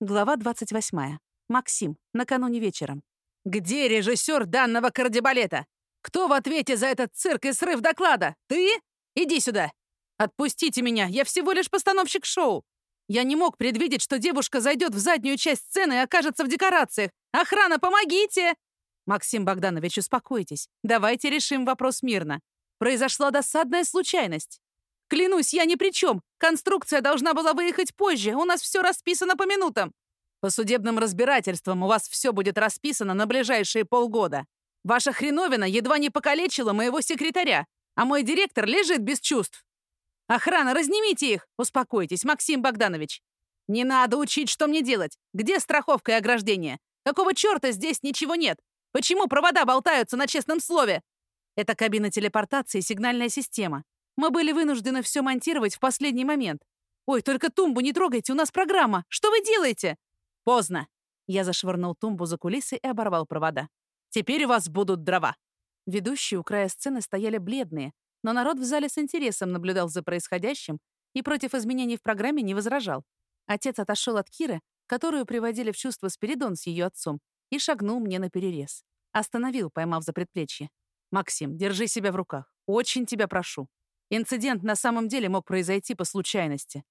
Глава 28. Максим. Накануне вечером. «Где режиссер данного кардебалета? Кто в ответе за этот цирк и срыв доклада? Ты? Иди сюда! Отпустите меня, я всего лишь постановщик шоу. Я не мог предвидеть, что девушка зайдет в заднюю часть сцены и окажется в декорациях. Охрана, помогите!» «Максим Богданович, успокойтесь. Давайте решим вопрос мирно. Произошла досадная случайность. Клянусь, я ни при чем. Конструкция должна была выехать позже. У нас все расписано по минутам. По судебным разбирательствам у вас все будет расписано на ближайшие полгода. Ваша хреновина едва не покалечила моего секретаря, а мой директор лежит без чувств. Охрана, разнимите их! Успокойтесь, Максим Богданович. Не надо учить, что мне делать. Где страховка и ограждение? Какого черта здесь ничего нет? Почему провода болтаются на честном слове? Это кабина телепортации и сигнальная система. Мы были вынуждены все монтировать в последний момент. Ой, только тумбу не трогайте, у нас программа. Что вы делаете? Поздно. Я зашвырнул тумбу за кулисы и оборвал провода. Теперь у вас будут дрова. Ведущие у края сцены стояли бледные, но народ в зале с интересом наблюдал за происходящим и против изменений в программе не возражал. Отец отошел от Киры, которую приводили в чувство Спиридон с ее отцом, и шагнул мне на перерез. Остановил, поймав за предплечье. «Максим, держи себя в руках. Очень тебя прошу. Инцидент на самом деле мог произойти по случайности.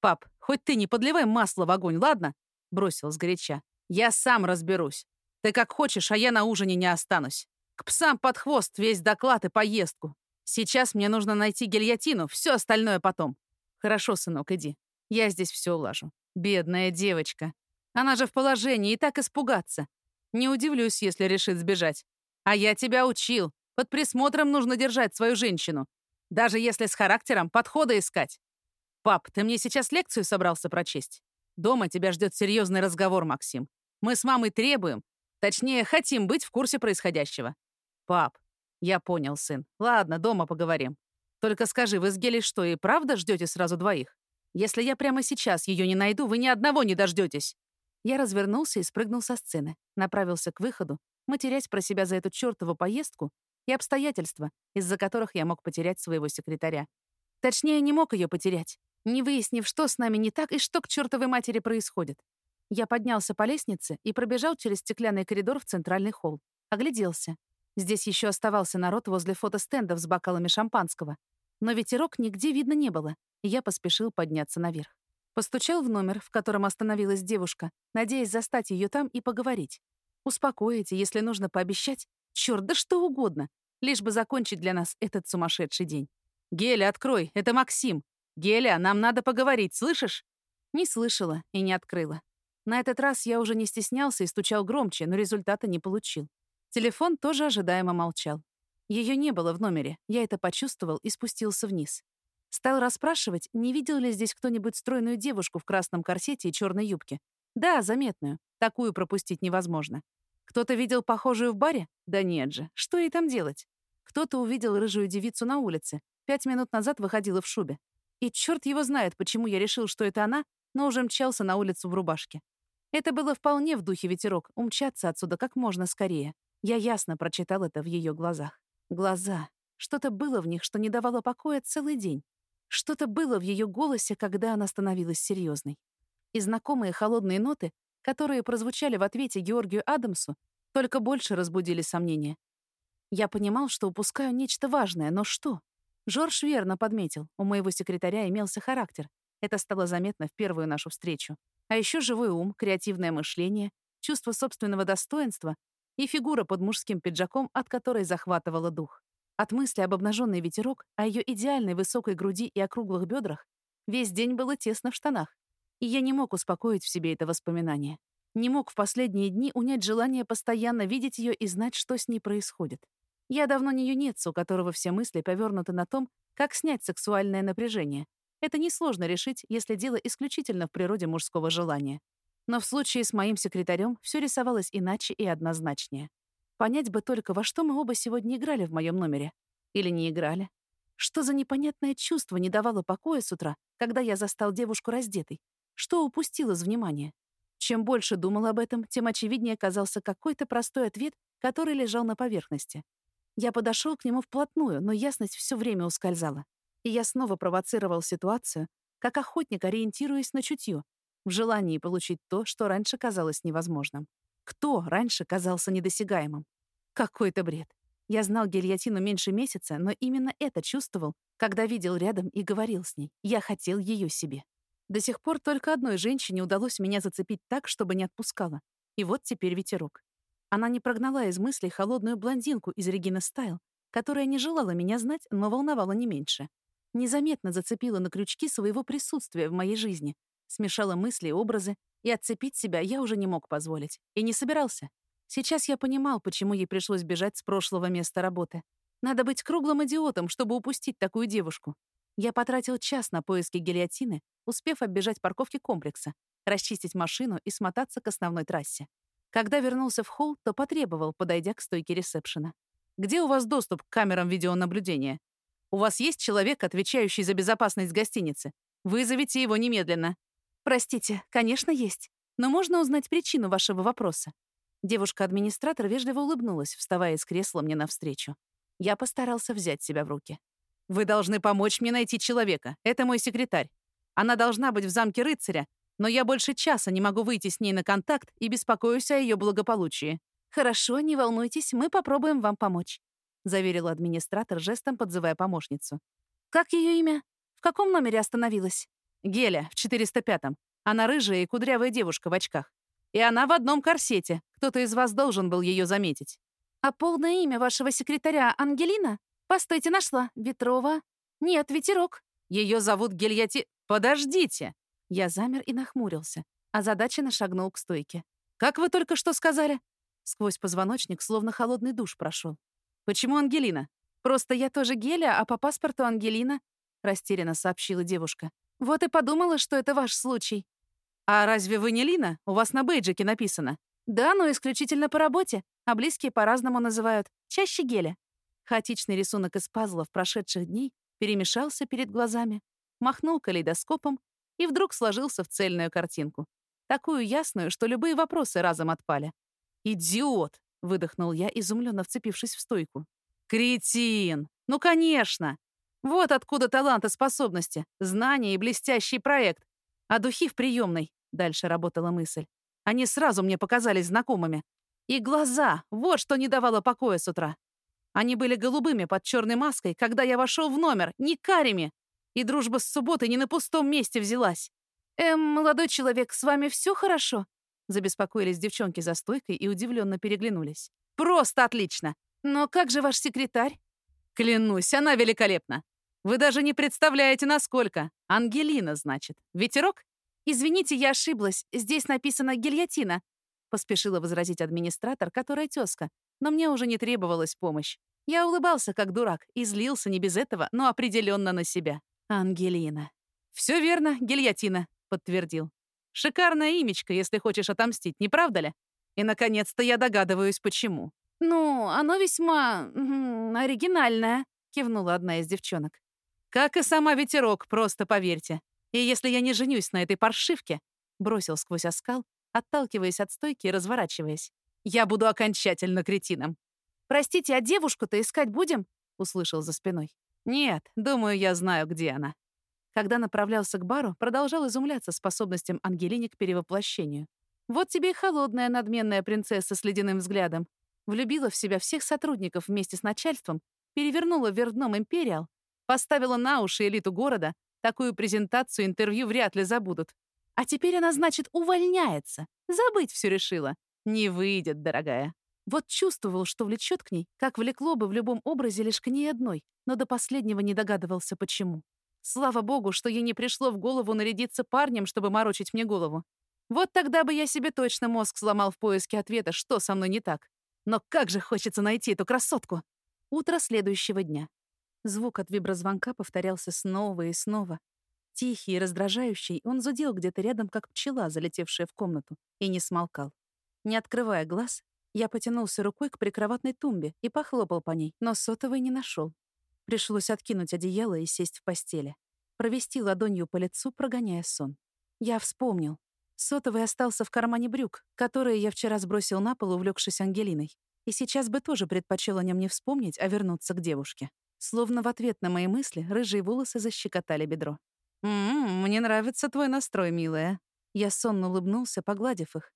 «Пап, хоть ты не подливай масло в огонь, ладно?» Бросил сгоряча. «Я сам разберусь. Ты как хочешь, а я на ужине не останусь. К псам под хвост весь доклад и поездку. Сейчас мне нужно найти гильотину, все остальное потом. Хорошо, сынок, иди. Я здесь все улажу. Бедная девочка. Она же в положении, и так испугаться. Не удивлюсь, если решит сбежать. А я тебя учил. Под присмотром нужно держать свою женщину. Даже если с характером подхода искать. Пап, ты мне сейчас лекцию собрался прочесть? Дома тебя ждет серьезный разговор, Максим. Мы с мамой требуем, точнее, хотим быть в курсе происходящего. Пап, я понял, сын. Ладно, дома поговорим. Только скажи, вы с Гелей что, и правда ждете сразу двоих? Если я прямо сейчас ее не найду, вы ни одного не дождетесь. Я развернулся и спрыгнул со сцены, направился к выходу, матерясь про себя за эту чертову поездку и обстоятельства, из-за которых я мог потерять своего секретаря. Точнее, не мог ее потерять, не выяснив, что с нами не так и что к чертовой матери происходит. Я поднялся по лестнице и пробежал через стеклянный коридор в центральный холл. Огляделся. Здесь еще оставался народ возле фотостендов с бокалами шампанского. Но ветерок нигде видно не было, и я поспешил подняться наверх. Постучал в номер, в котором остановилась девушка, надеясь застать ее там и поговорить. Успокоить, если нужно пообещать, Черт, да что угодно, лишь бы закончить для нас этот сумасшедший день. «Геля, открой, это Максим. Геля, нам надо поговорить, слышишь?» Не слышала и не открыла. На этот раз я уже не стеснялся и стучал громче, но результата не получил. Телефон тоже ожидаемо молчал. Ее не было в номере, я это почувствовал и спустился вниз. Стал расспрашивать, не видел ли здесь кто-нибудь стройную девушку в красном корсете и черной юбке. Да, заметную. Такую пропустить невозможно. Кто-то видел похожую в баре? Да нет же, что ей там делать? Кто-то увидел рыжую девицу на улице. Пять минут назад выходила в шубе. И черт его знает, почему я решил, что это она, но уже мчался на улицу в рубашке. Это было вполне в духе ветерок, умчаться отсюда как можно скорее. Я ясно прочитал это в ее глазах. Глаза. Что-то было в них, что не давало покоя целый день. Что-то было в ее голосе, когда она становилась серьезной. И знакомые холодные ноты которые прозвучали в ответе Георгию Адамсу, только больше разбудили сомнения. Я понимал, что упускаю нечто важное, но что? Жорж верно подметил, у моего секретаря имелся характер. Это стало заметно в первую нашу встречу. А еще живой ум, креативное мышление, чувство собственного достоинства и фигура под мужским пиджаком, от которой захватывала дух. От мысли об обнаженный ветерок, о ее идеальной высокой груди и округлых бедрах весь день было тесно в штанах. И я не мог успокоить в себе это воспоминание. Не мог в последние дни унять желание постоянно видеть ее и знать, что с ней происходит. Я давно не юнец, у которого все мысли повернуты на том, как снять сексуальное напряжение. Это несложно решить, если дело исключительно в природе мужского желания. Но в случае с моим секретарем все рисовалось иначе и однозначнее. Понять бы только, во что мы оба сегодня играли в моем номере. Или не играли. Что за непонятное чувство не давало покоя с утра, когда я застал девушку раздетой, что упустил из внимания? Чем больше думал об этом, тем очевиднее казался какой-то простой ответ, который лежал на поверхности. Я подошел к нему вплотную, но ясность все время ускользала. И я снова провоцировал ситуацию, как охотник, ориентируясь на чутье. в желании получить то, что раньше казалось невозможным. Кто раньше казался недосягаемым? Какой-то бред. Я знал гильотину меньше месяца, но именно это чувствовал, когда видел рядом и говорил с ней. Я хотел ее себе. До сих пор только одной женщине удалось меня зацепить так, чтобы не отпускала. И вот теперь ветерок. Она не прогнала из мыслей холодную блондинку из Регина Стайл, которая не желала меня знать, но волновала не меньше. Незаметно зацепила на крючки своего присутствия в моей жизни, смешала мысли и образы, и отцепить себя я уже не мог позволить. И не собирался. Сейчас я понимал, почему ей пришлось бежать с прошлого места работы. Надо быть круглым идиотом, чтобы упустить такую девушку. Я потратил час на поиски гильотины, успев оббежать парковки комплекса, расчистить машину и смотаться к основной трассе. Когда вернулся в холл, то потребовал, подойдя к стойке ресепшена. «Где у вас доступ к камерам видеонаблюдения? У вас есть человек, отвечающий за безопасность гостиницы? Вызовите его немедленно». «Простите, конечно, есть. Но можно узнать причину вашего вопроса?» Девушка-администратор вежливо улыбнулась, вставая из кресла мне навстречу. Я постарался взять себя в руки. «Вы должны помочь мне найти человека. Это мой секретарь. Она должна быть в замке рыцаря, но я больше часа не могу выйти с ней на контакт и беспокоюсь о ее благополучии». «Хорошо, не волнуйтесь, мы попробуем вам помочь», заверил администратор, жестом подзывая помощницу. «Как ее имя? В каком номере остановилась?» «Геля, в 405-м. Она рыжая и кудрявая девушка в очках. И она в одном корсете. Кто-то из вас должен был ее заметить. А полное имя вашего секретаря Ангелина? Постойте, нашла. Ветрова. Нет, Ветерок. Ее зовут Гильяти... Подождите. Я замер и нахмурился. а Озадаченно шагнул к стойке. «Как вы только что сказали?» Сквозь позвоночник словно холодный душ прошел. «Почему Ангелина?» «Просто я тоже Геля, а по паспорту Ангелина», — растерянно сообщила девушка. «Вот и подумала, что это ваш случай». «А разве вы не Лина? У вас на бейджике написано». «Да, но исключительно по работе, а близкие по-разному называют. Чаще геля». Хаотичный рисунок из пазлов прошедших дней перемешался перед глазами, махнул калейдоскопом и вдруг сложился в цельную картинку. Такую ясную, что любые вопросы разом отпали. «Идиот!» — выдохнул я, изумленно вцепившись в стойку. «Кретин! Ну, конечно! Вот откуда талант и способности, знания и блестящий проект. А духи в приемной, дальше работала мысль. Они сразу мне показались знакомыми. И глаза, вот что не давало покоя с утра. Они были голубыми под черной маской, когда я вошел в номер, не карими. И дружба с субботой не на пустом месте взялась. «Эм, молодой человек, с вами все хорошо?» Забеспокоились девчонки за стойкой и удивленно переглянулись. «Просто отлично! Но как же ваш секретарь?» «Клянусь, она великолепна. Вы даже не представляете, насколько. Ангелина, значит. Ветерок? Извините, я ошиблась. Здесь написано «гильотина», — поспешила возразить администратор, которая тезка, но мне уже не требовалась помощь. Я улыбался, как дурак, и злился не без этого, но определенно на себя. Ангелина. Все верно, гильотина», — подтвердил. «Шикарное имечко, если хочешь отомстить, не правда ли? И, наконец-то, я догадываюсь, почему». «Ну, оно весьма... оригинальное», — кивнула одна из девчонок. Как и сама ветерок, просто поверьте. И если я не женюсь на этой паршивке, бросил сквозь оскал, отталкиваясь от стойки и разворачиваясь, я буду окончательно кретином. «Простите, а девушку-то искать будем?» — услышал за спиной. «Нет, думаю, я знаю, где она». Когда направлялся к бару, продолжал изумляться способностям Ангелини к перевоплощению. Вот тебе и холодная надменная принцесса с ледяным взглядом. Влюбила в себя всех сотрудников вместе с начальством, перевернула вверх дном империал, Поставила на уши элиту города, такую презентацию интервью вряд ли забудут. А теперь она, значит, увольняется. Забыть все решила. Не выйдет, дорогая. Вот чувствовал, что влечет к ней, как влекло бы в любом образе лишь к ней одной, но до последнего не догадывался, почему. Слава богу, что ей не пришло в голову нарядиться парнем, чтобы морочить мне голову. Вот тогда бы я себе точно мозг сломал в поиске ответа, что со мной не так. Но как же хочется найти эту красотку! Утро следующего дня. Звук от виброзвонка повторялся снова и снова. Тихий и раздражающий, он зудел где-то рядом, как пчела, залетевшая в комнату, и не смолкал. Не открывая глаз, я потянулся рукой к прикроватной тумбе и похлопал по ней, но сотовой не нашел. Пришлось откинуть одеяло и сесть в постели. Провести ладонью по лицу, прогоняя сон. Я вспомнил. Сотовый остался в кармане брюк, которые я вчера сбросил на пол, увлекшись Ангелиной. И сейчас бы тоже предпочел о нем не вспомнить, а вернуться к девушке. Словно в ответ на мои мысли рыжие волосы защекотали бедро. «М-м, мне нравится твой настрой, милая». Я сонно улыбнулся, погладив их.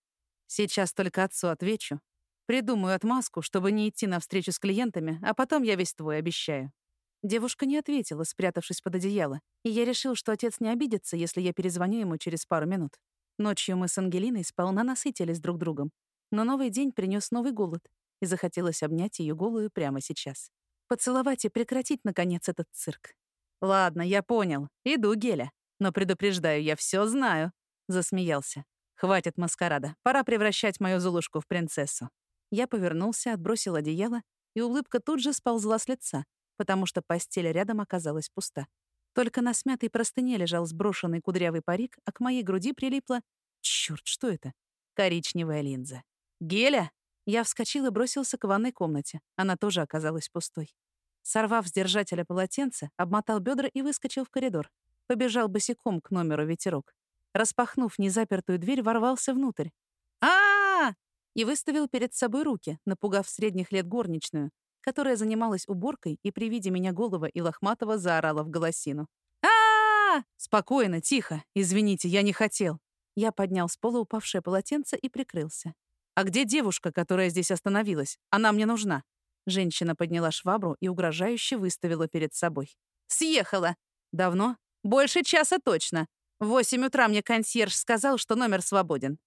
Сейчас только отцу отвечу. Придумаю отмазку, чтобы не идти на встречу с клиентами, а потом я весь твой, обещаю. Девушка не ответила, спрятавшись под одеяло, и я решил, что отец не обидится, если я перезвоню ему через пару минут. Ночью мы с Ангелиной сполна насытились друг другом, но новый день принес новый голод, и захотелось обнять ее голую прямо сейчас. Поцеловать и прекратить, наконец, этот цирк. «Ладно, я понял. Иду, Геля. Но предупреждаю, я все знаю», — засмеялся. «Хватит маскарада. Пора превращать мою Зулушку в принцессу». Я повернулся, отбросил одеяло, и улыбка тут же сползла с лица, потому что постель рядом оказалась пуста. Только на смятой простыне лежал сброшенный кудрявый парик, а к моей груди прилипла... Чёрт, что это? Коричневая линза. «Геля!» Я вскочил и бросился к ванной комнате. Она тоже оказалась пустой. Сорвав с держателя полотенце, обмотал бедра и выскочил в коридор. Побежал босиком к номеру ветерок. Распахнув незапертую дверь, ворвался внутрь. а, И выставил перед собой руки, напугав средних лет горничную, которая занималась уборкой и при виде меня голого и лохматого заорала в голосину. а «Спокойно, тихо. Извините, я не хотел». Я поднял с пола упавшее полотенце и прикрылся. «А где девушка, которая здесь остановилась? Она мне нужна». Женщина подняла швабру и угрожающе выставила перед собой. «Съехала!» «Давно?» «Больше часа точно. В восемь утра мне консьерж сказал, что номер свободен».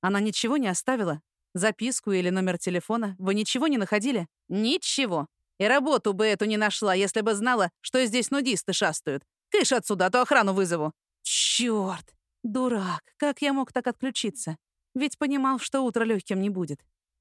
«Она ничего не оставила? Записку или номер телефона? Вы ничего не находили?» «Ничего. И работу бы эту не нашла, если бы знала, что здесь нудисты шастают. Кыш отсюда, а то охрану вызову». «Чёрт! Дурак! Как я мог так отключиться? Ведь понимал, что утро легким не будет».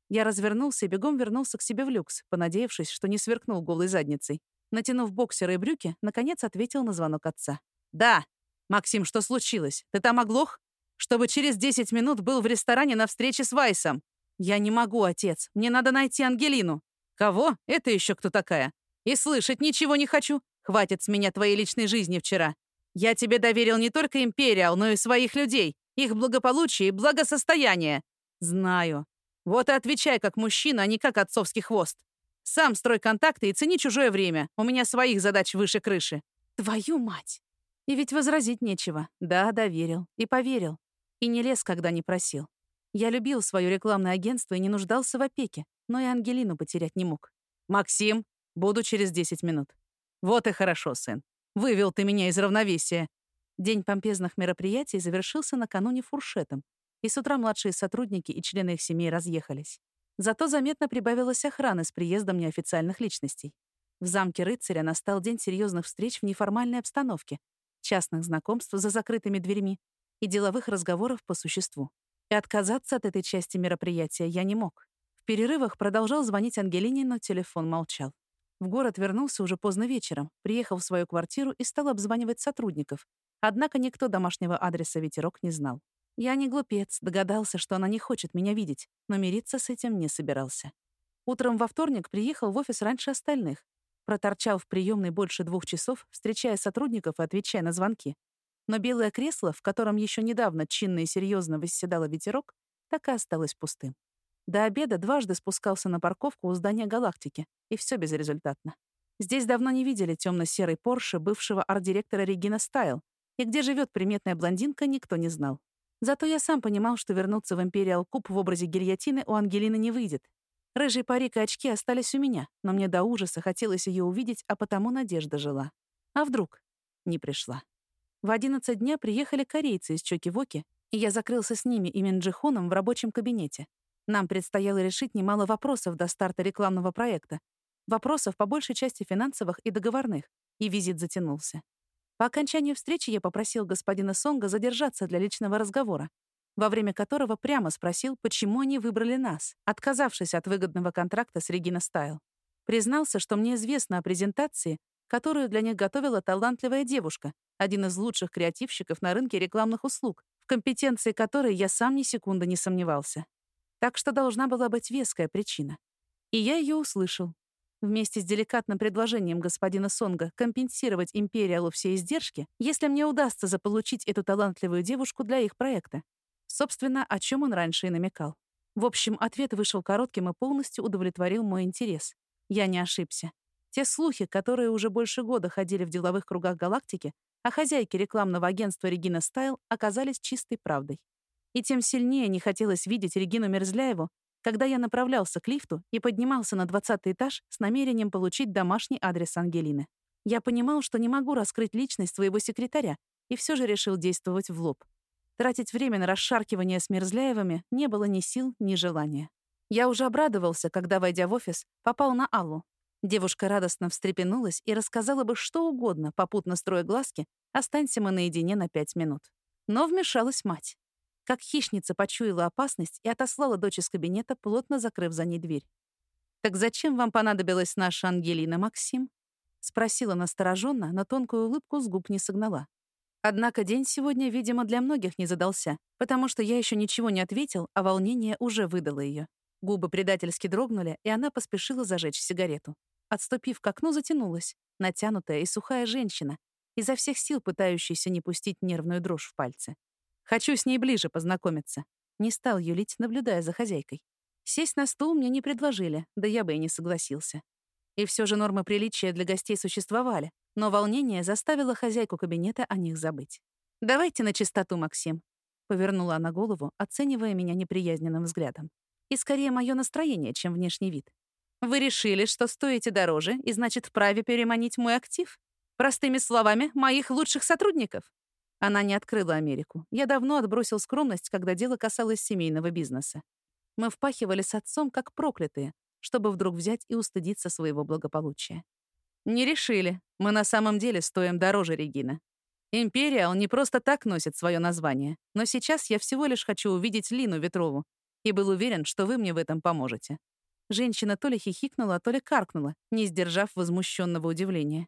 Я развернулся и бегом вернулся к себе в люкс, понадеявшись, что не сверкнул голой задницей. Натянув боксеры и брюки, наконец ответил на звонок отца. «Да. Максим, что случилось? Ты там оглох? Чтобы через 10 минут был в ресторане на встрече с Вайсом. Я не могу, отец. Мне надо найти Ангелину. Кого? Это еще кто такая? И слышать ничего не хочу. Хватит с меня твоей личной жизни вчера. Я тебе доверил не только Империал, но и своих людей, их благополучие и благосостояние. Знаю. Вот и отвечай как мужчина, а не как отцовский хвост. Сам строй контакты и цени чужое время. У меня своих задач выше крыши. Твою мать! И ведь возразить нечего. Да, доверил. И поверил. И не лез, когда не просил. Я любил свое рекламное агентство и не нуждался в опеке, но и Ангелину потерять не мог. «Максим, буду через 10 минут». «Вот и хорошо, сын. Вывел ты меня из равновесия». День помпезных мероприятий завершился накануне фуршетом, и с утра младшие сотрудники и члены их семей разъехались. Зато заметно прибавилось охраны с приездом неофициальных личностей. В замке рыцаря настал день серьезных встреч в неформальной обстановке, частных знакомств за закрытыми дверьми и деловых разговоров по существу. И отказаться от этой части мероприятия я не мог. В перерывах продолжал звонить Ангелине, но телефон молчал. В город вернулся уже поздно вечером, приехал в свою квартиру и стал обзванивать сотрудников. Однако никто домашнего адреса «Ветерок» не знал. Я не глупец, догадался, что она не хочет меня видеть, но мириться с этим не собирался. Утром во вторник приехал в офис раньше остальных. Проторчал в приемной больше двух часов, встречая сотрудников и отвечая на звонки. Но белое кресло, в котором еще недавно чинно и серьезно восседала ветерок, так и осталось пустым. До обеда дважды спускался на парковку у здания «Галактики», и все безрезультатно. Здесь давно не видели темно-серый Порше бывшего арт-директора Регина Стайл, и где живет приметная блондинка, никто не знал. Зато я сам понимал, что вернуться в Империал Куб в образе гильотины у Ангелины не выйдет. Рыжий парик и очки остались у меня, но мне до ужаса хотелось ее увидеть, а потому надежда жила. А вдруг? Не пришла. В 11 дня приехали корейцы из Чоки-Воки, и я закрылся с ними и Минджихоном в рабочем кабинете. Нам предстояло решить немало вопросов до старта рекламного проекта. Вопросов по большей части финансовых и договорных, и визит затянулся. По окончанию встречи я попросил господина Сонга задержаться для личного разговора, во время которого прямо спросил, почему они выбрали нас, отказавшись от выгодного контракта с Регина Стайл. Признался, что мне известно о презентации, которую для них готовила талантливая девушка, один из лучших креативщиков на рынке рекламных услуг, в компетенции которой я сам ни секунды не сомневался. Так что должна была быть веская причина. И я ее услышал, Вместе с деликатным предложением господина Сонга компенсировать Империалу все издержки, если мне удастся заполучить эту талантливую девушку для их проекта. Собственно, о чем он раньше и намекал. В общем, ответ вышел коротким и полностью удовлетворил мой интерес. Я не ошибся. Те слухи, которые уже больше года ходили в деловых кругах галактики, о хозяйке рекламного агентства Регина Стайл оказались чистой правдой. И тем сильнее не хотелось видеть Регину Мерзляеву, когда я направлялся к лифту и поднимался на 20 этаж с намерением получить домашний адрес Ангелины. Я понимал, что не могу раскрыть личность своего секретаря, и все же решил действовать в лоб. Тратить время на расшаркивание с Мерзляевыми не было ни сил, ни желания. Я уже обрадовался, когда, войдя в офис, попал на Аллу. Девушка радостно встрепенулась и рассказала бы что угодно, попутно строя глазки, останься мы наедине на пять минут. Но вмешалась мать. Как хищница почуяла опасность и отослала дочь из кабинета, плотно закрыв за ней дверь. «Так зачем вам понадобилась наша Ангелина, Максим?» Спросила настороженно, но тонкую улыбку с губ не согнала. Однако день сегодня, видимо, для многих не задался, потому что я еще ничего не ответил, а волнение уже выдало ее. Губы предательски дрогнули, и она поспешила зажечь сигарету. Отступив к окну, затянулась, натянутая и сухая женщина, изо всех сил пытающаяся не пустить нервную дрожь в пальцы. Хочу с ней ближе познакомиться. Не стал юлить, наблюдая за хозяйкой. Сесть на стул мне не предложили, да я бы и не согласился. И все же нормы приличия для гостей существовали, но волнение заставило хозяйку кабинета о них забыть. «Давайте на чистоту, Максим», — повернула она голову, оценивая меня неприязненным взглядом. «И скорее мое настроение, чем внешний вид. Вы решили, что стоите дороже и, значит, вправе переманить мой актив? Простыми словами, моих лучших сотрудников?» Она не открыла Америку. Я давно отбросил скромность, когда дело касалось семейного бизнеса. Мы впахивали с отцом как проклятые, чтобы вдруг взять и устыдиться своего благополучия. Не решили. Мы на самом деле стоим дороже Регина. Империал не просто так носит свое название, но сейчас я всего лишь хочу увидеть Лину Ветрову и был уверен, что вы мне в этом поможете. Женщина то ли хихикнула, то ли каркнула, не сдержав возмущенного удивления.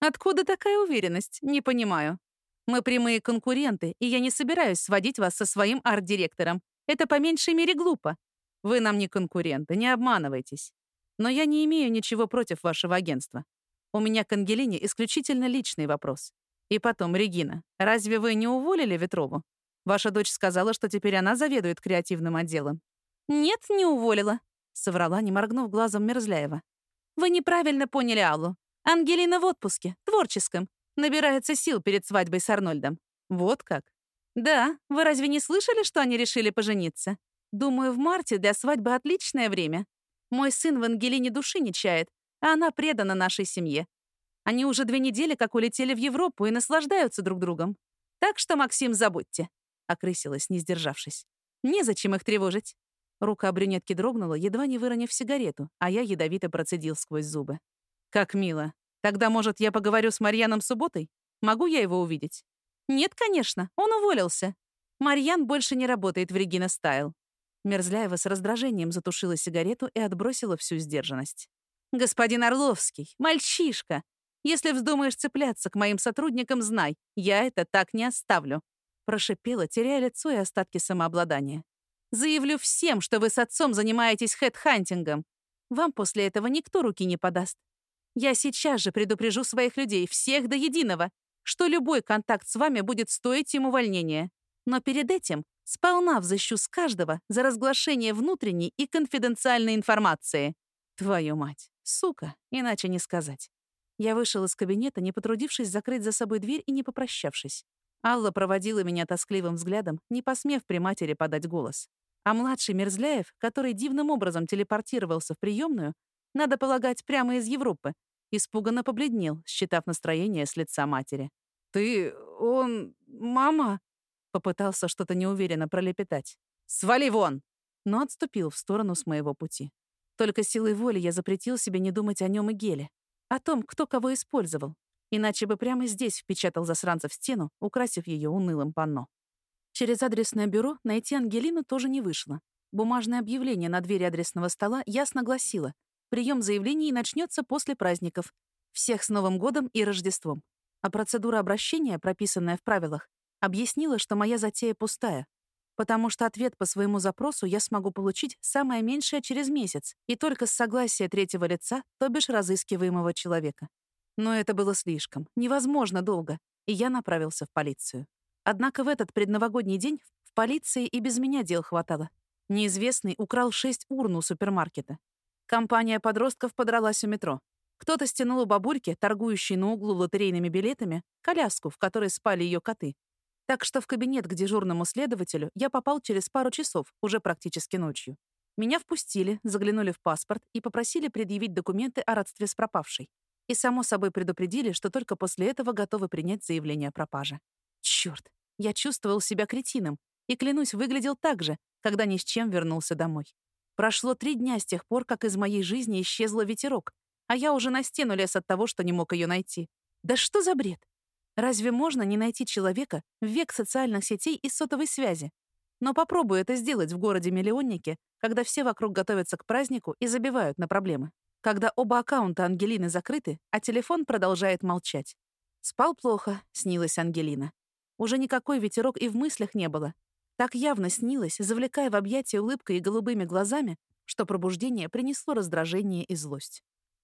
«Откуда такая уверенность? Не понимаю. Мы прямые конкуренты, и я не собираюсь сводить вас со своим арт-директором. Это по меньшей мере глупо. Вы нам не конкуренты, не обманывайтесь. Но я не имею ничего против вашего агентства. У меня к Ангелине исключительно личный вопрос. И потом, Регина, разве вы не уволили Ветрову? Ваша дочь сказала, что теперь она заведует креативным отделом. Нет, не уволила, соврала, не моргнув глазом Мерзляева. Вы неправильно поняли Аллу. Ангелина в отпуске, творческом. Набирается сил перед свадьбой с Арнольдом. Вот как? Да, вы разве не слышали, что они решили пожениться? Думаю, в марте для свадьбы отличное время. Мой сын в Ангелине души не чает, а она предана нашей семье. Они уже две недели как улетели в Европу и наслаждаются друг другом. Так что, Максим, забудьте», — окрысилась, не сдержавшись. «Незачем их тревожить». Рука брюнетки дрогнула, едва не выронив сигарету, а я ядовито процедил сквозь зубы. «Как мило. Тогда, может, я поговорю с Марьяном субботой? Могу я его увидеть? Нет, конечно, он уволился. Марьян больше не работает в Регина Стайл. Мерзляева с раздражением затушила сигарету и отбросила всю сдержанность. «Господин Орловский, мальчишка! Если вздумаешь цепляться к моим сотрудникам, знай, я это так не оставлю!» Прошипела, теряя лицо и остатки самообладания. «Заявлю всем, что вы с отцом занимаетесь хедхантингом. Вам после этого никто руки не подаст. Я сейчас же предупрежу своих людей, всех до единого, что любой контакт с вами будет стоить им увольнения. Но перед этим сполна взыщу с каждого за разглашение внутренней и конфиденциальной информации. Твою мать, сука, иначе не сказать. Я вышел из кабинета, не потрудившись закрыть за собой дверь и не попрощавшись. Алла проводила меня тоскливым взглядом, не посмев при матери подать голос. А младший Мерзляев, который дивным образом телепортировался в приемную, надо полагать, прямо из Европы. Испуганно побледнел, считав настроение с лица матери. «Ты... он... мама...» Попытался что-то неуверенно пролепетать. «Свали вон!» Но отступил в сторону с моего пути. Только силой воли я запретил себе не думать о нем и Геле. О том, кто кого использовал. Иначе бы прямо здесь впечатал засранца в стену, украсив ее унылым панно. Через адресное бюро найти Ангелину тоже не вышло. Бумажное объявление на двери адресного стола ясно гласило Прием заявлений начнется после праздников. Всех с Новым годом и Рождеством. А процедура обращения, прописанная в правилах, объяснила, что моя затея пустая, потому что ответ по своему запросу я смогу получить самое меньшее через месяц и только с согласия третьего лица, то бишь разыскиваемого человека. Но это было слишком, невозможно долго, и я направился в полицию. Однако в этот предновогодний день в полиции и без меня дел хватало. Неизвестный украл шесть урн у супермаркета. Компания подростков подралась у метро. Кто-то стянул у бабульки, торгующей на углу лотерейными билетами, коляску, в которой спали ее коты. Так что в кабинет к дежурному следователю я попал через пару часов, уже практически ночью. Меня впустили, заглянули в паспорт и попросили предъявить документы о родстве с пропавшей. И, само собой, предупредили, что только после этого готовы принять заявление о пропаже. Чёрт, я чувствовал себя кретином и, клянусь, выглядел так же, когда ни с чем вернулся домой. Прошло три дня с тех пор, как из моей жизни исчезла ветерок, а я уже на стену лез от того, что не мог ее найти. Да что за бред? Разве можно не найти человека в век социальных сетей и сотовой связи? Но попробую это сделать в городе-миллионнике, когда все вокруг готовятся к празднику и забивают на проблемы. Когда оба аккаунта Ангелины закрыты, а телефон продолжает молчать. Спал плохо, снилась Ангелина. Уже никакой ветерок и в мыслях не было. Так явно снилась, завлекая в объятия улыбкой и голубыми глазами, что пробуждение принесло раздражение и злость.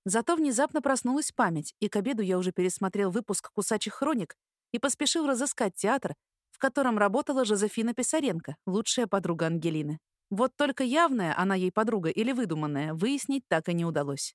Зато внезапно проснулась память, и к обеду я уже пересмотрел выпуск «Кусачих хроник» и поспешил разыскать театр, в котором работала Жозефина Писаренко, лучшая подруга Ангелины. Вот только явная она ей подруга или выдуманная, выяснить так и не удалось.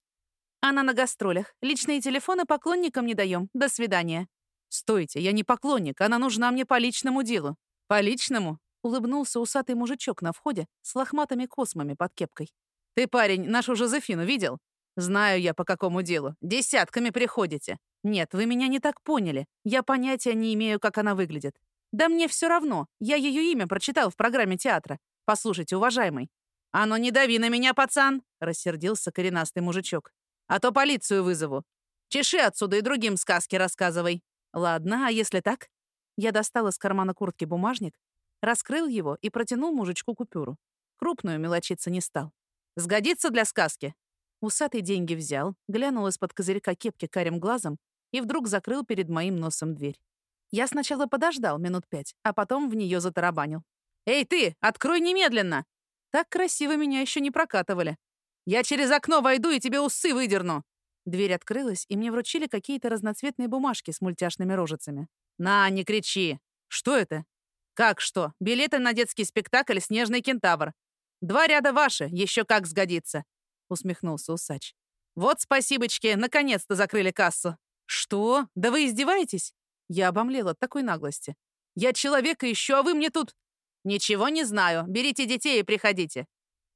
Она на гастролях. Личные телефоны поклонникам не даем. До свидания. Стойте, я не поклонник, она нужна мне по личному делу. По личному? Улыбнулся усатый мужичок на входе с лохматыми космами под кепкой. Ты, парень, нашу Жозефину видел? Знаю я, по какому делу. Десятками приходите. Нет, вы меня не так поняли. Я понятия не имею, как она выглядит. Да мне все равно. Я ее имя прочитал в программе театра. Послушайте, уважаемый. «А ну не дави на меня, пацан!» — рассердился коренастый мужичок. «А то полицию вызову. Чеши отсюда и другим сказки рассказывай». «Ладно, а если так?» Я достал из кармана куртки бумажник, раскрыл его и протянул мужичку купюру. Крупную мелочиться не стал. «Сгодится для сказки?» Усатый деньги взял, глянул из-под козырька кепки карим глазом и вдруг закрыл перед моим носом дверь. Я сначала подождал минут пять, а потом в нее затарабанил. «Эй, ты, открой немедленно!» Так красиво меня еще не прокатывали. «Я через окно войду и тебе усы выдерну!» Дверь открылась, и мне вручили какие-то разноцветные бумажки с мультяшными рожицами. «На, не кричи!» «Что это?» «Как что? Билеты на детский спектакль «Снежный кентавр». Два ряда ваши, еще как сгодится усмехнулся усач. «Вот спасибочки, наконец-то закрыли кассу». «Что? Да вы издеваетесь?» Я обомлел от такой наглости. «Я человека ищу, а вы мне тут...» «Ничего не знаю. Берите детей и приходите».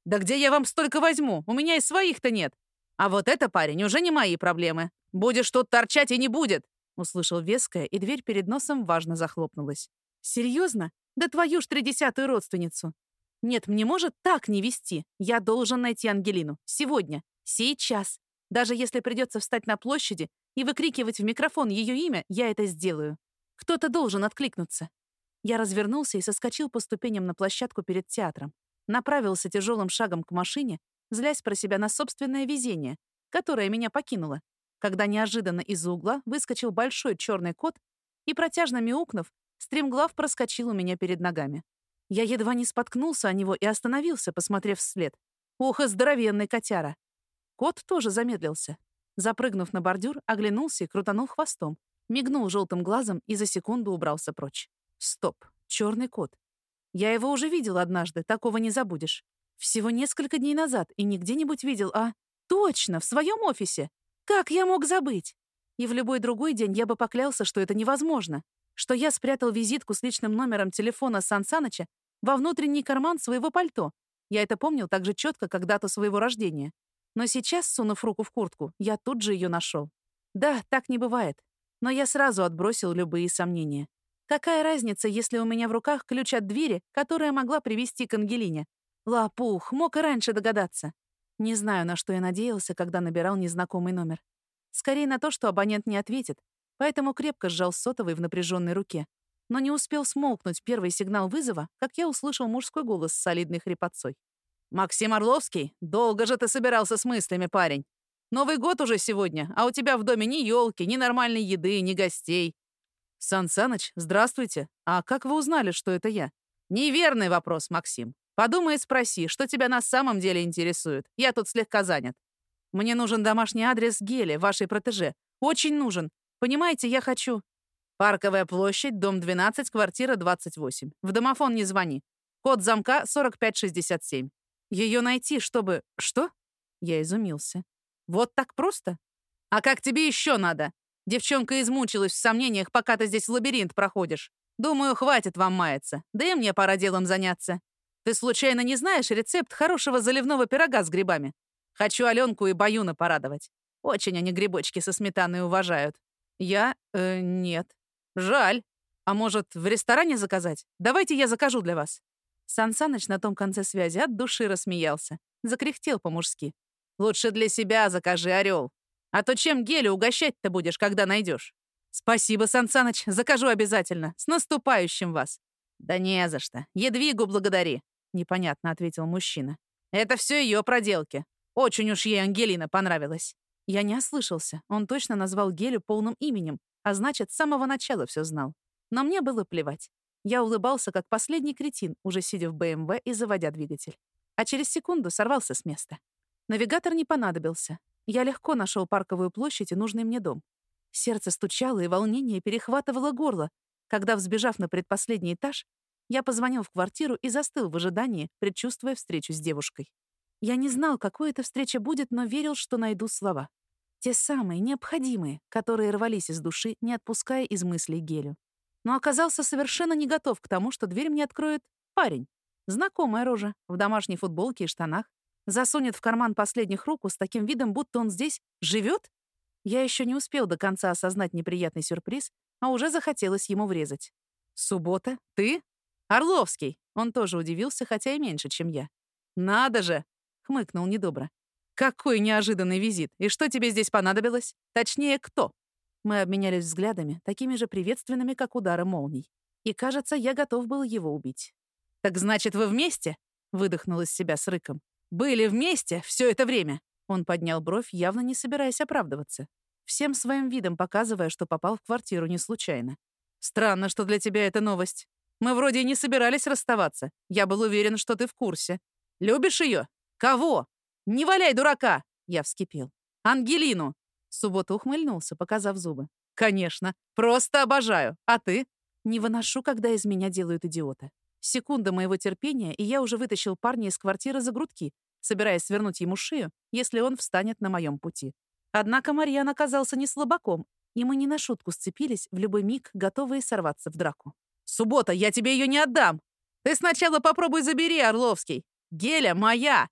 «Да где я вам столько возьму? У меня и своих-то нет». «А вот это, парень, уже не мои проблемы. Будешь тут торчать и не будет», — услышал веское, и дверь перед носом важно захлопнулась. «Серьезно? Да твою ж тридесятую родственницу!» Нет, мне может так не вести. Я должен найти Ангелину. Сегодня. Сейчас. Даже если придется встать на площади и выкрикивать в микрофон ее имя, я это сделаю. Кто-то должен откликнуться. Я развернулся и соскочил по ступеням на площадку перед театром. Направился тяжелым шагом к машине, злясь про себя на собственное везение, которое меня покинуло, когда неожиданно из-за угла выскочил большой черный кот и, протяжно мяукнув, стремглав проскочил у меня перед ногами. Я едва не споткнулся о него и остановился, посмотрев вслед. Ох, здоровенный котяра! Кот тоже замедлился. Запрыгнув на бордюр, оглянулся и крутанул хвостом, мигнул желтым глазом и за секунду убрался прочь. Стоп, черный кот. Я его уже видел однажды, такого не забудешь. Всего несколько дней назад, и не где-нибудь видел, а... Точно, в своем офисе! Как я мог забыть? И в любой другой день я бы поклялся, что это невозможно, что я спрятал визитку с личным номером телефона Сан Саныча во внутренний карман своего пальто. Я это помнил так же четко, как дату своего рождения. Но сейчас, сунув руку в куртку, я тут же ее нашел. Да, так не бывает. Но я сразу отбросил любые сомнения. Какая разница, если у меня в руках ключ от двери, которая могла привести к Ангелине? Лапух, мог и раньше догадаться. Не знаю, на что я надеялся, когда набирал незнакомый номер. Скорее на то, что абонент не ответит, поэтому крепко сжал сотовый в напряженной руке но не успел смолкнуть первый сигнал вызова, как я услышал мужской голос с солидной хрипотцой. «Максим Орловский, долго же ты собирался с мыслями, парень. Новый год уже сегодня, а у тебя в доме ни елки, ни нормальной еды, ни гостей». «Сан Саныч, здравствуйте. А как вы узнали, что это я?» «Неверный вопрос, Максим. Подумай и спроси, что тебя на самом деле интересует. Я тут слегка занят. Мне нужен домашний адрес Гели, вашей протеже. Очень нужен. Понимаете, я хочу...» Парковая площадь, дом 12, квартира 28. В домофон не звони. Код замка 4567. Ее найти, чтобы... Что? Я изумился. Вот так просто? А как тебе еще надо? Девчонка измучилась в сомнениях, пока ты здесь в лабиринт проходишь. Думаю, хватит вам маяться. Да и мне пора делом заняться. Ты случайно не знаешь рецепт хорошего заливного пирога с грибами? Хочу Аленку и Баюна порадовать. Очень они грибочки со сметаной уважают. Я? Э, нет. Жаль. А может, в ресторане заказать? Давайте я закажу для вас. Сан Саныч на том конце связи от души рассмеялся. Закряхтел по-мужски. Лучше для себя закажи, орел. А то чем гелю угощать-то будешь, когда найдешь? Спасибо, Сан Саныч, закажу обязательно. С наступающим вас. Да не за что. Едвигу благодари. Непонятно ответил мужчина. Это все ее проделки. Очень уж ей Ангелина понравилась. Я не ослышался. Он точно назвал Гелю полным именем, а значит, с самого начала все знал. Но мне было плевать. Я улыбался, как последний кретин, уже сидя в БМВ и заводя двигатель. А через секунду сорвался с места. Навигатор не понадобился. Я легко нашел парковую площадь и нужный мне дом. Сердце стучало, и волнение перехватывало горло, когда, взбежав на предпоследний этаж, я позвонил в квартиру и застыл в ожидании, предчувствуя встречу с девушкой. Я не знал, какой эта встреча будет, но верил, что найду слова. Те самые, необходимые, которые рвались из души, не отпуская из мыслей Гелю. Но оказался совершенно не готов к тому, что дверь мне откроет парень. Знакомая рожа, в домашней футболке и штанах. Засунет в карман последних руку с таким видом, будто он здесь живет. Я еще не успел до конца осознать неприятный сюрприз, а уже захотелось ему врезать. «Суббота? Ты? Орловский!» Он тоже удивился, хотя и меньше, чем я. «Надо же!» хмыкнул недобро. «Какой неожиданный визит! И что тебе здесь понадобилось? Точнее, кто?» Мы обменялись взглядами, такими же приветственными, как удары молний. И, кажется, я готов был его убить. «Так значит, вы вместе?» — выдохнул из себя с рыком. «Были вместе все это время?» Он поднял бровь, явно не собираясь оправдываться. Всем своим видом показывая, что попал в квартиру не случайно. «Странно, что для тебя это новость. Мы вроде и не собирались расставаться. Я был уверен, что ты в курсе. Любишь ее? «Кого? Не валяй дурака!» Я вскипел. «Ангелину!» Суббота ухмыльнулся, показав зубы. «Конечно. Просто обожаю. А ты?» Не выношу, когда из меня делают идиота. Секунда моего терпения, и я уже вытащил парня из квартиры за грудки, собираясь свернуть ему шею, если он встанет на моем пути. Однако Марьян оказался не слабаком, и мы не на шутку сцепились, в любой миг готовые сорваться в драку. «Суббота, я тебе ее не отдам! Ты сначала попробуй забери, Орловский! Геля моя!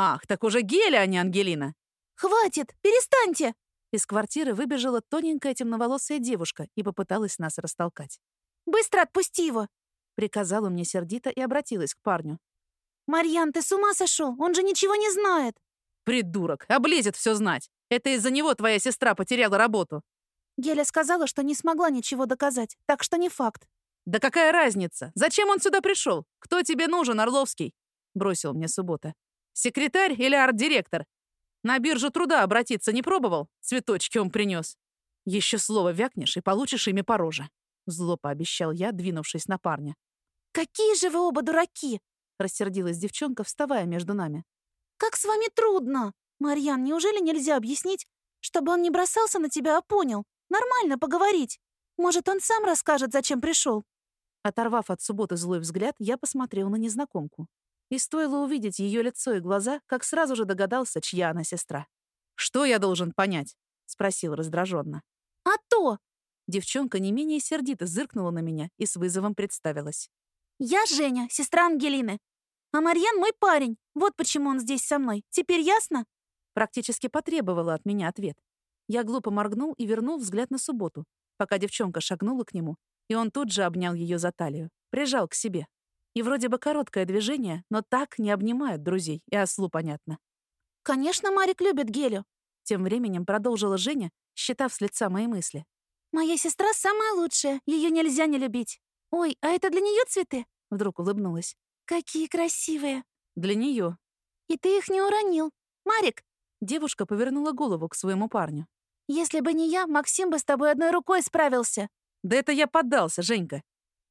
«Ах, так уже Геля, а не Ангелина!» «Хватит! Перестаньте!» Из квартиры выбежала тоненькая темноволосая девушка и попыталась нас растолкать. «Быстро отпусти его!» Приказала мне сердито и обратилась к парню. «Марьян, ты с ума сошел? Он же ничего не знает!» «Придурок! Облезет все знать! Это из-за него твоя сестра потеряла работу!» Геля сказала, что не смогла ничего доказать, так что не факт. «Да какая разница? Зачем он сюда пришел? Кто тебе нужен, Орловский?» Бросил мне суббота. Секретарь или арт-директор? На биржу труда обратиться не пробовал? Цветочки он принес. Еще слово вякнешь и получишь ими по роже. Зло пообещал я, двинувшись на парня. «Какие же вы оба дураки!» рассердилась девчонка, вставая между нами. «Как с вами трудно! Марьян, неужели нельзя объяснить, чтобы он не бросался на тебя, а понял? Нормально поговорить. Может, он сам расскажет, зачем пришел?» Оторвав от субботы злой взгляд, я посмотрел на незнакомку. И стоило увидеть ее лицо и глаза, как сразу же догадался, чья она сестра. «Что я должен понять?» — спросил раздраженно. «А то!» Девчонка не менее сердито зыркнула на меня и с вызовом представилась. «Я Женя, сестра Ангелины. А Марьян мой парень. Вот почему он здесь со мной. Теперь ясно?» Практически потребовала от меня ответ. Я глупо моргнул и вернул взгляд на субботу, пока девчонка шагнула к нему, и он тут же обнял ее за талию, прижал к себе. И вроде бы короткое движение, но так не обнимают друзей, и ослу понятно. «Конечно, Марик любит Гелю», — тем временем продолжила Женя, считав с лица мои мысли. «Моя сестра самая лучшая, ее нельзя не любить. Ой, а это для нее цветы?» — вдруг улыбнулась. «Какие красивые!» «Для нее. «И ты их не уронил. Марик!» Девушка повернула голову к своему парню. «Если бы не я, Максим бы с тобой одной рукой справился». «Да это я поддался, Женька.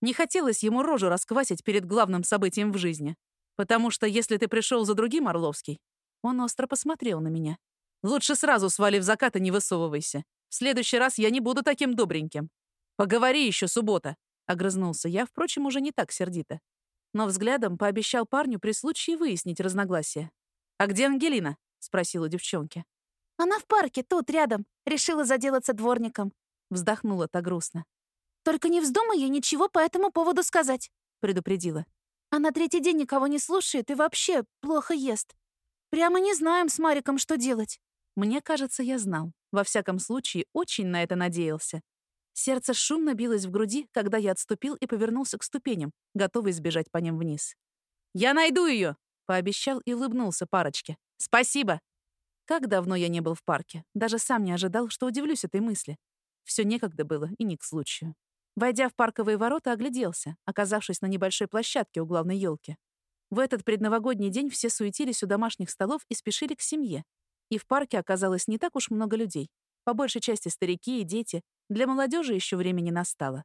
Не хотелось ему рожу расквасить перед главным событием в жизни. Потому что если ты пришел за другим, Орловский, он остро посмотрел на меня. Лучше сразу свали в закат и не высовывайся. В следующий раз я не буду таким добреньким. Поговори еще, суббота. Огрызнулся я, впрочем, уже не так сердито. Но взглядом пообещал парню при случае выяснить разногласия. «А где Ангелина?» — спросила девчонки. «Она в парке, тут, рядом. Решила заделаться дворником». Вздохнула так грустно. Только не вздумай ей ничего по этому поводу сказать», — предупредила. «Она третий день никого не слушает и вообще плохо ест. Прямо не знаем с Мариком, что делать». Мне кажется, я знал. Во всяком случае, очень на это надеялся. Сердце шумно билось в груди, когда я отступил и повернулся к ступеням, готовый сбежать по ним вниз. «Я найду ее!» — пообещал и улыбнулся парочке. «Спасибо!» Как давно я не был в парке. Даже сам не ожидал, что удивлюсь этой мысли. Все некогда было и не к случаю. Войдя в парковые ворота, огляделся, оказавшись на небольшой площадке у главной елки. В этот предновогодний день все суетились у домашних столов и спешили к семье. И в парке оказалось не так уж много людей. По большей части старики и дети. Для молодежи еще времени настало.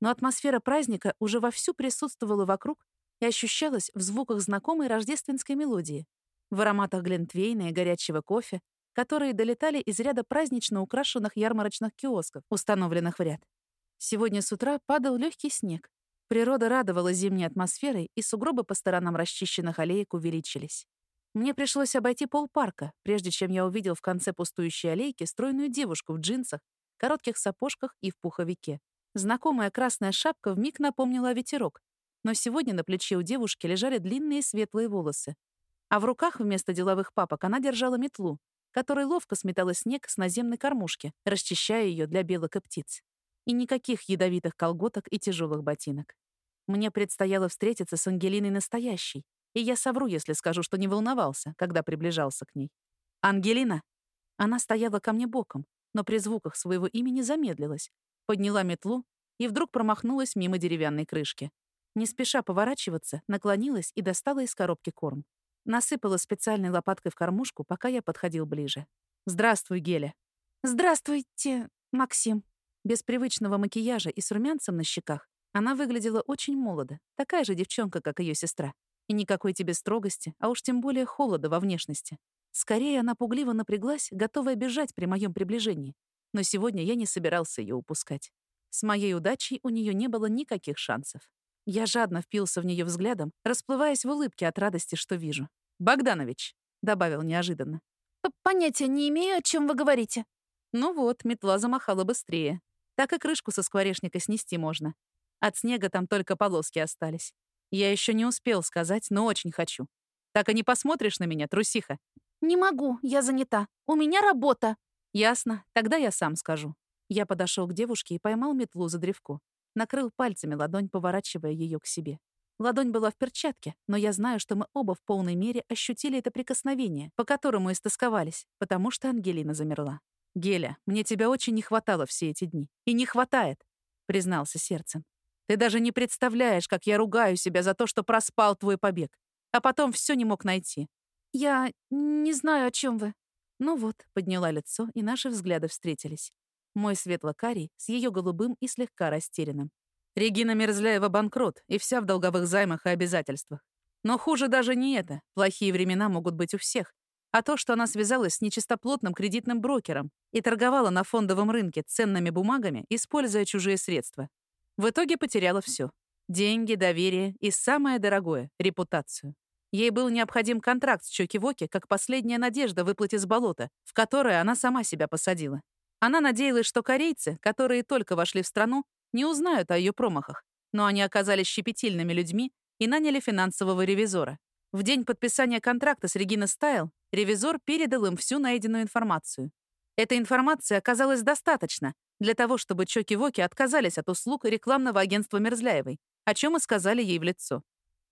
Но атмосфера праздника уже вовсю присутствовала вокруг и ощущалась в звуках знакомой рождественской мелодии, в ароматах глинтвейна и горячего кофе, которые долетали из ряда празднично украшенных ярмарочных киосков, установленных в ряд. Сегодня с утра падал легкий снег. Природа радовала зимней атмосферой, и сугробы по сторонам расчищенных аллеек увеличились. Мне пришлось обойти полпарка, прежде чем я увидел в конце пустующей аллейки стройную девушку в джинсах, коротких сапожках и в пуховике. Знакомая красная шапка вмиг напомнила ветерок, но сегодня на плече у девушки лежали длинные светлые волосы, а в руках вместо деловых папок она держала метлу, которой ловко сметала снег с наземной кормушки, расчищая ее для белок и птиц. И никаких ядовитых колготок и тяжелых ботинок. Мне предстояло встретиться с Ангелиной настоящей, и я совру, если скажу, что не волновался, когда приближался к ней. «Ангелина!» Она стояла ко мне боком, но при звуках своего имени замедлилась, подняла метлу и вдруг промахнулась мимо деревянной крышки. Не спеша поворачиваться, наклонилась и достала из коробки корм. Насыпала специальной лопаткой в кормушку, пока я подходил ближе. «Здравствуй, Геля». «Здравствуйте, Максим». Без привычного макияжа и с румянцем на щеках она выглядела очень молодо, такая же девчонка, как ее сестра. И никакой тебе строгости, а уж тем более холода во внешности. Скорее, она пугливо напряглась, готовая бежать при моем приближении. Но сегодня я не собирался ее упускать. С моей удачей у нее не было никаких шансов. Я жадно впился в нее взглядом, расплываясь в улыбке от радости, что вижу. «Богданович», — добавил неожиданно. «Понятия не имею, о чем вы говорите». Ну вот, метла замахала быстрее. Так и крышку со скворечника снести можно. От снега там только полоски остались. Я еще не успел сказать, но очень хочу. Так и не посмотришь на меня, трусиха? «Не могу, я занята. У меня работа». «Ясно, тогда я сам скажу». Я подошел к девушке и поймал метлу за древко накрыл пальцами ладонь, поворачивая ее к себе. Ладонь была в перчатке, но я знаю, что мы оба в полной мере ощутили это прикосновение, по которому истосковались, потому что Ангелина замерла. «Геля, мне тебя очень не хватало все эти дни. И не хватает», — признался сердцем. «Ты даже не представляешь, как я ругаю себя за то, что проспал твой побег, а потом все не мог найти». «Я не знаю, о чем вы». Ну вот, подняла лицо, и наши взгляды встретились. Мой светло-карий с ее голубым и слегка растерянным. Регина Мерзляева банкрот, и вся в долговых займах и обязательствах. Но хуже даже не это. Плохие времена могут быть у всех. А то, что она связалась с нечистоплотным кредитным брокером и торговала на фондовом рынке ценными бумагами, используя чужие средства. В итоге потеряла все: Деньги, доверие и самое дорогое — репутацию. Ей был необходим контракт с Чоки-Воки как последняя надежда выплыть из болота, в которое она сама себя посадила. Она надеялась, что корейцы, которые только вошли в страну, не узнают о ее промахах, но они оказались щепетильными людьми и наняли финансового ревизора. В день подписания контракта с Регина Стайл ревизор передал им всю найденную информацию. Этой информации оказалось достаточно для того, чтобы Чоки-Воки отказались от услуг рекламного агентства Мерзляевой, о чем и сказали ей в лицо.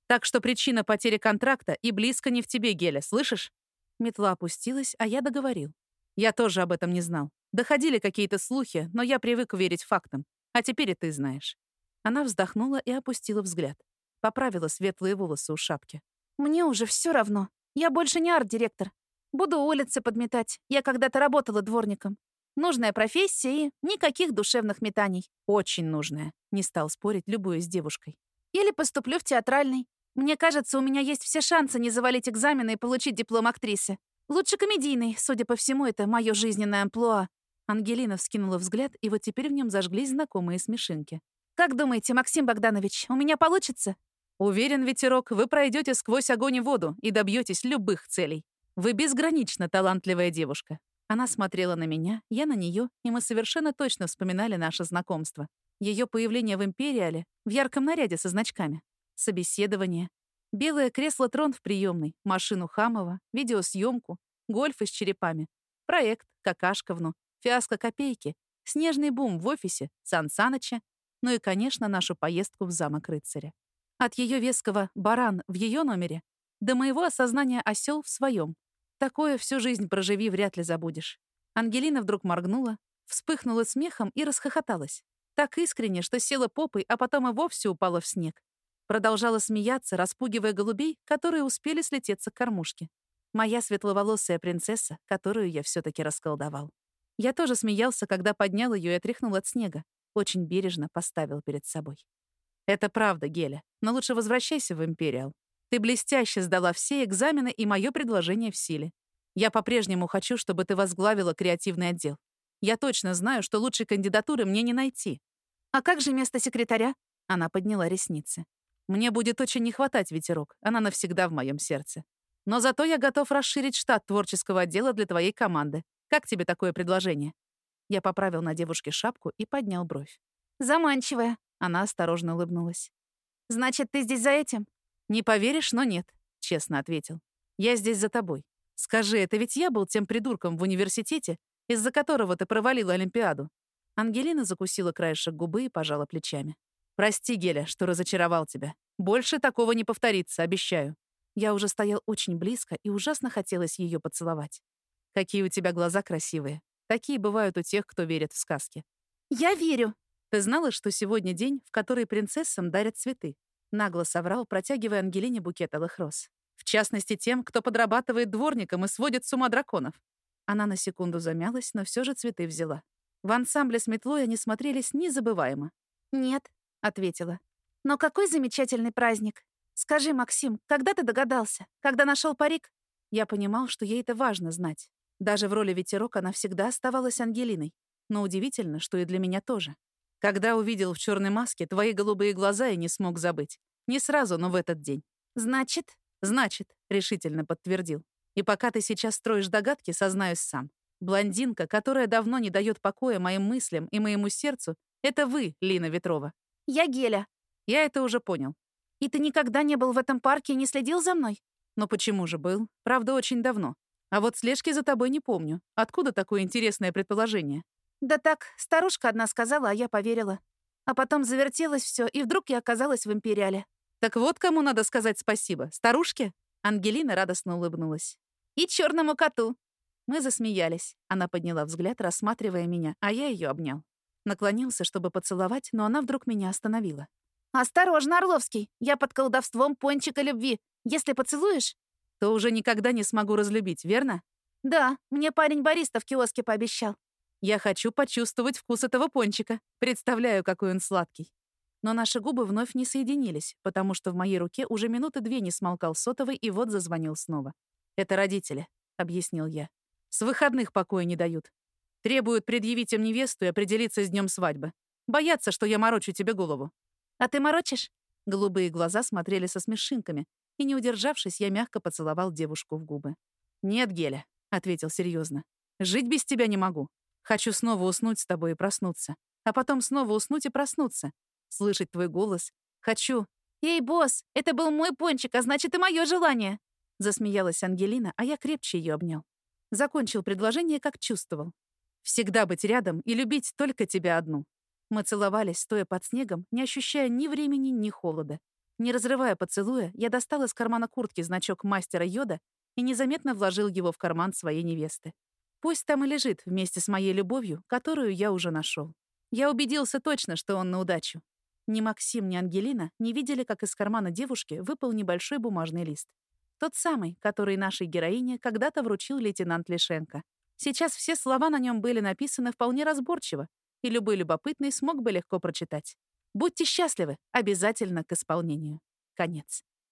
Так что причина потери контракта и близко не в тебе, Геля, слышишь? Метла опустилась, а я договорил. Я тоже об этом не знал. Доходили какие-то слухи, но я привык верить фактам. А теперь и ты знаешь». Она вздохнула и опустила взгляд. Поправила светлые волосы у шапки. «Мне уже все равно. Я больше не арт-директор. Буду улицы подметать. Я когда-то работала дворником. Нужная профессия и никаких душевных метаний. Очень нужная. Не стал спорить, любую с девушкой. Или поступлю в театральный. Мне кажется, у меня есть все шансы не завалить экзамены и получить диплом актрисы. Лучше комедийный, судя по всему, это мое жизненное амплуа. Ангелина вскинула взгляд, и вот теперь в нем зажглись знакомые смешинки. «Как думаете, Максим Богданович, у меня получится?» «Уверен, ветерок, вы пройдете сквозь огонь и воду и добьетесь любых целей. Вы безгранично талантливая девушка. Она смотрела на меня, я на нее, и мы совершенно точно вспоминали наше знакомство. Ее появление в Империале, в ярком наряде со значками, собеседование, белое кресло-трон в приемной, машину Хамова, видеосъемку, гольфы с черепами, проект, какашковну, фиаско копейки, снежный бум в офисе, Сан Саныча, ну и, конечно, нашу поездку в замок рыцаря. От ее веского «баран» в ее номере до моего осознания осел в своем. Такое всю жизнь проживи, вряд ли забудешь. Ангелина вдруг моргнула, вспыхнула смехом и расхохоталась. Так искренне, что села попой, а потом и вовсе упала в снег. Продолжала смеяться, распугивая голубей, которые успели слететься к кормушке. Моя светловолосая принцесса, которую я все таки расколдовал. Я тоже смеялся, когда поднял ее и отряхнул от снега. Очень бережно поставил перед собой. «Это правда, Геля, но лучше возвращайся в Империал. Ты блестяще сдала все экзамены, и мое предложение в силе. Я по-прежнему хочу, чтобы ты возглавила креативный отдел. Я точно знаю, что лучшей кандидатуры мне не найти. А как же место секретаря? Она подняла ресницы. Мне будет очень не хватать ветерок. Она навсегда в моем сердце. Но зато я готов расширить штат творческого отдела для твоей команды. Как тебе такое предложение? Я поправил на девушке шапку и поднял бровь. Заманчивая. Она осторожно улыбнулась. Значит, ты здесь за этим? «Не поверишь, но нет», — честно ответил. «Я здесь за тобой. Скажи, это ведь я был тем придурком в университете, из-за которого ты провалила Олимпиаду?» Ангелина закусила краешек губы и пожала плечами. «Прости, Геля, что разочаровал тебя. Больше такого не повторится, обещаю». Я уже стоял очень близко и ужасно хотелось ее поцеловать. «Какие у тебя глаза красивые. Такие бывают у тех, кто верит в сказки». «Я верю». «Ты знала, что сегодня день, в который принцессам дарят цветы?» Нагло соврал, протягивая Ангелине букет алых роз. В частности, тем, кто подрабатывает дворником и сводит с ума драконов. Она на секунду замялась, но все же цветы взяла. В ансамбле с метлой они смотрелись незабываемо. «Нет», — ответила. «Но какой замечательный праздник! Скажи, Максим, когда ты догадался? Когда нашел парик?» Я понимал, что ей это важно знать. Даже в роли ветерок она всегда оставалась Ангелиной. Но удивительно, что и для меня тоже. Когда увидел в черной маске твои голубые глаза и не смог забыть. Не сразу, но в этот день. Значит? Значит, решительно подтвердил. И пока ты сейчас строишь догадки, сознаюсь сам. Блондинка, которая давно не дает покоя моим мыслям и моему сердцу, это вы, Лина Ветрова. Я Геля. Я это уже понял. И ты никогда не был в этом парке и не следил за мной? Но почему же был? Правда, очень давно. А вот слежки за тобой не помню. Откуда такое интересное предположение? Да так, старушка одна сказала, а я поверила. А потом завертелось все, и вдруг я оказалась в Империале. Так вот кому надо сказать спасибо. Старушке? Ангелина радостно улыбнулась. И черному коту. Мы засмеялись. Она подняла взгляд, рассматривая меня, а я ее обнял. Наклонился, чтобы поцеловать, но она вдруг меня остановила. «Осторожно, Орловский! Я под колдовством пончика любви. Если поцелуешь...» «То уже никогда не смогу разлюбить, верно?» «Да, мне парень бариста в киоске пообещал. Я хочу почувствовать вкус этого пончика. Представляю, какой он сладкий. Но наши губы вновь не соединились, потому что в моей руке уже минуты две не смолкал сотовый и вот зазвонил снова. «Это родители», — объяснил я. «С выходных покоя не дают. Требуют предъявить им невесту и определиться с днем свадьбы. Боятся, что я морочу тебе голову». «А ты морочишь?» Голубые глаза смотрели со смешинками, и, не удержавшись, я мягко поцеловал девушку в губы. «Нет, Геля», — ответил серьезно. «Жить без тебя не могу. Хочу снова уснуть с тобой и проснуться. А потом снова уснуть и проснуться. Слышать твой голос. Хочу... «Эй, босс, это был мой пончик, а значит, и мое желание!» Засмеялась Ангелина, а я крепче ее обнял. Закончил предложение, как чувствовал. Всегда быть рядом и любить только тебя одну. Мы целовались, стоя под снегом, не ощущая ни времени, ни холода. Не разрывая поцелуя, я достал из кармана куртки значок мастера Йода и незаметно вложил его в карман своей невесты. Пусть там и лежит вместе с моей любовью, которую я уже нашел. Я убедился точно, что он на удачу. Ни Максим, ни Ангелина не видели, как из кармана девушки выпал небольшой бумажный лист. Тот самый, который нашей героине когда-то вручил лейтенант Лишенко. Сейчас все слова на нем были написаны вполне разборчиво, и любой любопытный смог бы легко прочитать. Будьте счастливы, обязательно к исполнению. Конец.